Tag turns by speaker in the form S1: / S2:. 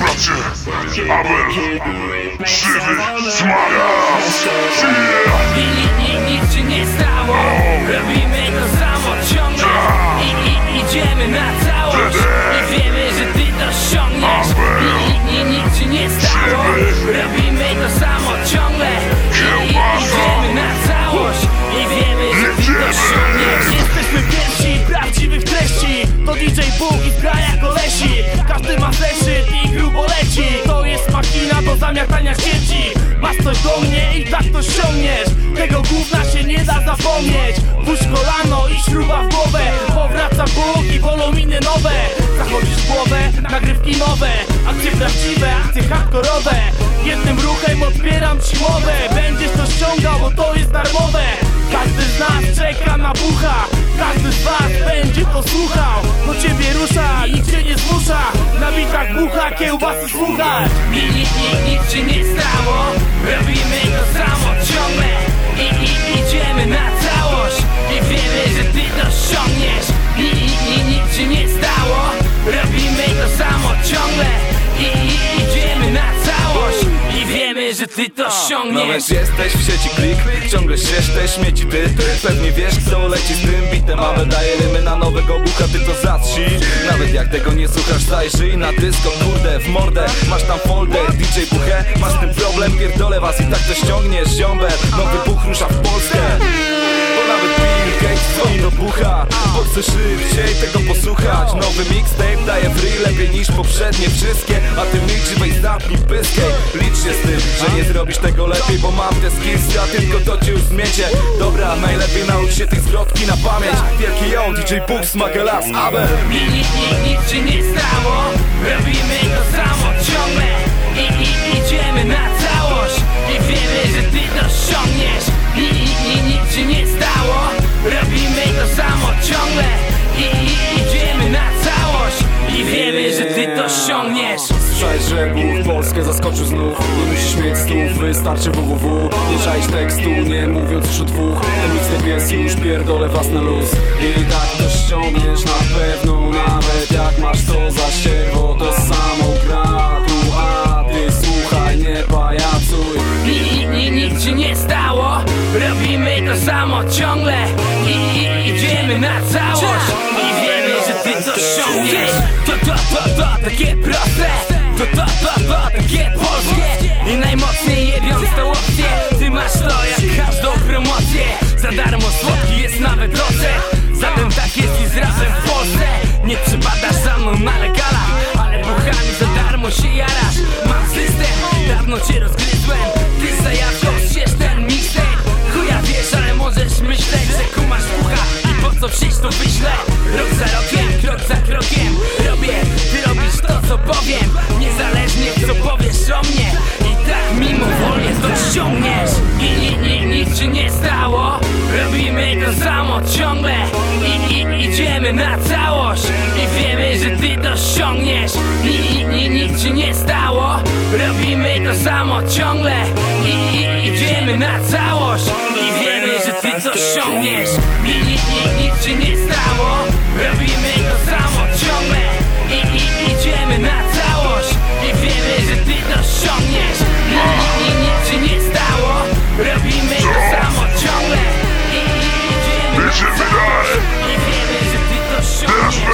S1: bracie Abel. Krzywy Smaga
S2: nic, się nie stało
S3: zamiatania śmieci. Masz coś do mnie i tak to ściągniesz. Tego gówna się nie da zapomnieć. Puść kolano i śruba w głowę. Powraca Bóg i wolą miny nowe. Zachodzisz głowę, nagrywki nowe. Akcje prawdziwe, akcje hardkorowe. Jednym ruchem odbieram ci mowę. Będziesz to ściągał, bo to jest darmowe. Każdy z nas czeka na bucha. Każdy z was będzie to słuchał Do ciebie rusza, zmusza Na bitach bucha, kiełbasy słuchać
S2: I nic, nic, nic się nie stało. Robimy to samo ciągle. I, i idziemy na całość. I wiemy, że ty to osiągniesz. I, i, i nic się nie stało. Robimy to samo ciągle. I, i idziemy na całość. I wiemy, że ty to osiągniesz.
S4: Nawet jesteś w sieci klik, ciągle ścież te śmieci ty Pewnie wiesz kto leci z tym bitem A wydaje rymy na nowego bucha, ty to zatrzyj. Nawet jak tego zajrzyj na dysko Kurde, w mordę, masz tam folder DJ Buchę, masz tym problem, pierdolę was I tak to ściągniesz, ziomber. Nowy buch rusza w Polskę. Bo nawet Bill Gates dzwoni do bucha Bo chcesz szybciej tego posłuchać. Nowy mixtape daje ryj lepiej niż poprzednie wszystkie. A ty milczy, weź zapnij pyskę. Licz się z tym, że nie zrobisz tego lepiej Bo mam te skillsy, a tylko to cię już zmiecie Dobra, najlepiej naucz się tych zwrotki na pamięć. Wielki ją, DJ Books, Smagelas, Abel.
S2: Nic, osiągniesz.
S4: Słyszałeś, że Bóg Polskę zaskoczył znów. Nie musisz mieć słów, wystarczy www. Nie czaisz tekstu, nie mówiąc już o dwóch. Ten mixtape jest już pierdolę was na luz. I tak to ściągniesz na pewno Nawet jak masz to za ścierwo To samo gra tu, a ty słuchaj, nie pajacuj.
S2: I, i, i nic się nie stało. Robimy to samo ciągle. I, i idziemy na całość. I wiemy, że ty to osiągniesz. To, to, to, to takie proste. To, to, to, to takie polskie. I najmocniej jebiąc tą opcję Ty masz to jak każdą promocję. Za darmo słodki jest nawet ocet Zatem tak jest i z rapem w Polsce. Nie przepadasz za mną na legalach Ale buchami za darmo się jarasz. Mam system, dawno cię rozgryzłem. Ty za jawką ścież ten mixtape. Chuja wiesz, ale możesz myśleć, że kumasz bucha I po co przyjść to wyślę się nie stało. Robimy to samo ciągle I, i idziemy na całość. I wiemy, że ty to ściągniesz I, i, i nic się nie stało. Robimy to samo ciągle I, i idziemy na całość. I wiemy, że ty to ściągniesz I, i, i nic się nie stało. Robimy